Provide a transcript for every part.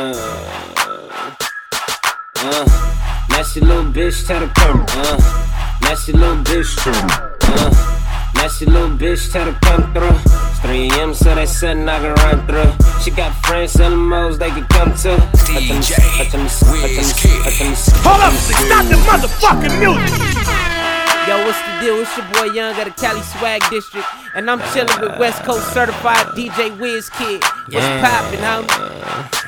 Uh, uh, nasty little bitch, tell the come. Uh, nasty little bitch, uh. Nasty little bitch, tell her come through. It's 3 a.m., so they said I can run through. She got friends selling modes they can come to. DJ Hold up, stop the motherfucking music. Yo, what's the deal? It's your boy Young of the Cali Swag District, and I'm chilling with West Coast certified DJ Wiz Kid. What's Yeah. poppin', homie?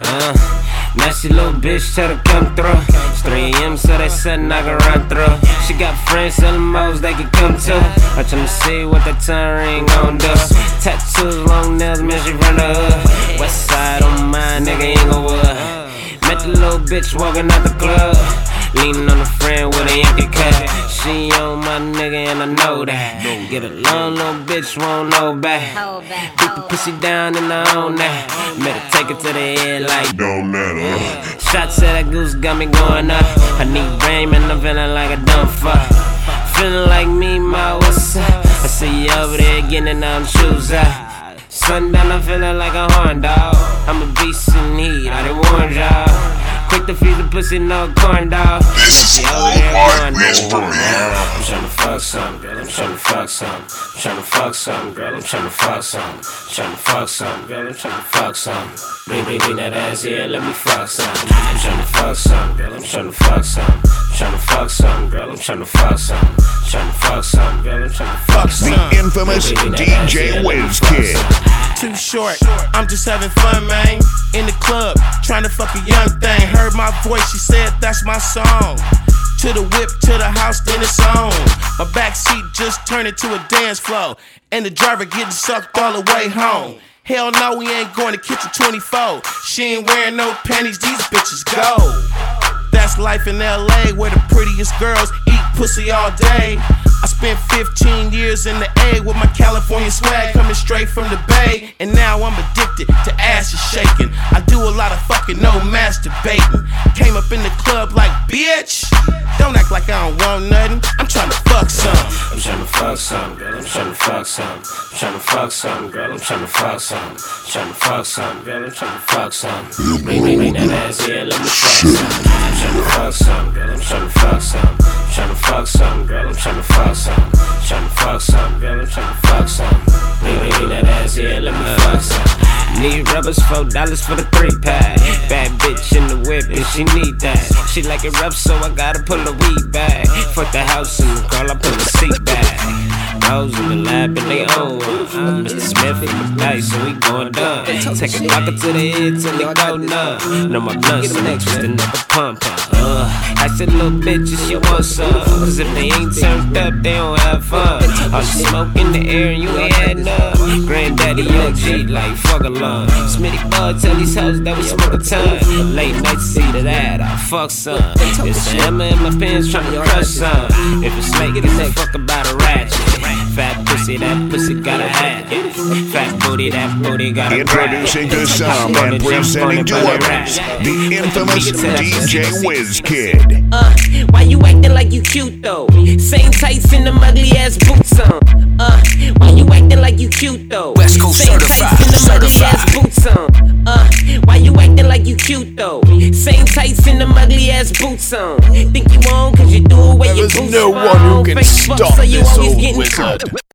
Uh, nasty little bitch, tell her come through. It's 3 a.m., so they said I can run through. She got friends selling modes they can come to. I'm tryna see what that turn ring gon' do. Tattoos, long nails, man, she from the hood. West side on my nigga, Inglewood. Met the little bitch walking out the club. Leaning on a friend with a empty cup. She on my nigga and I know that. Get a long little bitch, won't know back. Hold back, Beat the pussy down and I own that. Better take it to the head like Don't matter. Shots at that goose got me going up. I need brain and I'm feeling like a dumb fuck. Feeling like me, my what's up? I see you over there getting them shoes out. Sundown, I'm feeling like a horn dog. I'm a beast in heat, I done warned y'all. Quick to feed the pussy, no corn dog. This is She over all there Mark going, Whisper "Oh. I'm tryna fuck some, girl. I'm tryna fuck some. I'm tryna fuck some, girl. I'm tryna fuck some. Tryna fuck some, girl. I'm tryna fuck some. Bring, bring, bring that ass here. Let me fuck some. I'm tryna fuck some, girl. I'm tryna fuck some. Tryna fuck some, girl. I'm tryna fuck some. Tryna fuck some, girl. I'm tryna fuck some. The infamous. DJ Wiz Kid. Too short. I'm just having fun, man. In the club, trying to fuck a young thing. Heard my voice, she said that's my song. To the whip, to the house, then it's on. My back seat just turned into a dance floor. And the driver getting sucked all the way home. Hell no, we ain't going to kitchen 24. She ain't wearing no panties, these bitches go. That's life in LA where the prettiest girls eat pussy all day. I spent 15 years in the A with my California swag coming straight from the Bay. And now I'm addicted to asses shaking. I do a lot of fucking no masturbating. Came up in the club like, bitch, don't act like I don't want nothing. I'm trying to fuck some. I'm tryna fuck some, girl. I'm tryna fuck some. I'm tryna fuck some, girl. I'm tryna fuck some. I'm tryna fuck some, girl. I'm tryna fuck some. Bring, bring, bring that some, girl. I'm tryna fuck some. Bring, bring that ass here. Let me fuck some. Need rubbers, four dollars for the three pack. Bad bitch in the whip, and she need that. She like it rough, so I gotta pull a weed back. Fuck the house and the girl, I pull the seat back. Rose in the lab and they own. I'm Mr. Smith in the dice, so we going dumb. Take a rocket to the head till they go numb. No, my blunt selection's another pump. Uh, I said, little bitches, you want some. Cause if they ain't turned up, they don't have fun. All the smoke in the air and you ain't had none. Granddaddy OG, like fuck along. Smitty bud, tell these hoes that we smoke a ton. Late night, fuck some. It's the Emma in my pants trying to crush some. If it's late, get the fuck about a ratchet. Fat pussy, that pussy got a hat. Fat booty, that booty got a Introducing to some and presenting to others, the infamous DJ Wiz Kid. Uh, why you acting like you cute though? Same tights and them ugly ass boots on. Uh, cute though? West Coast Same certified, tights and them ugly ass boots on. Uh, why you acting like you cute though? Same tights and them ugly ass boots on. Think you on cause you do away your There's boots no on. one who can Fake fuck, stop so you this always old getting wizard.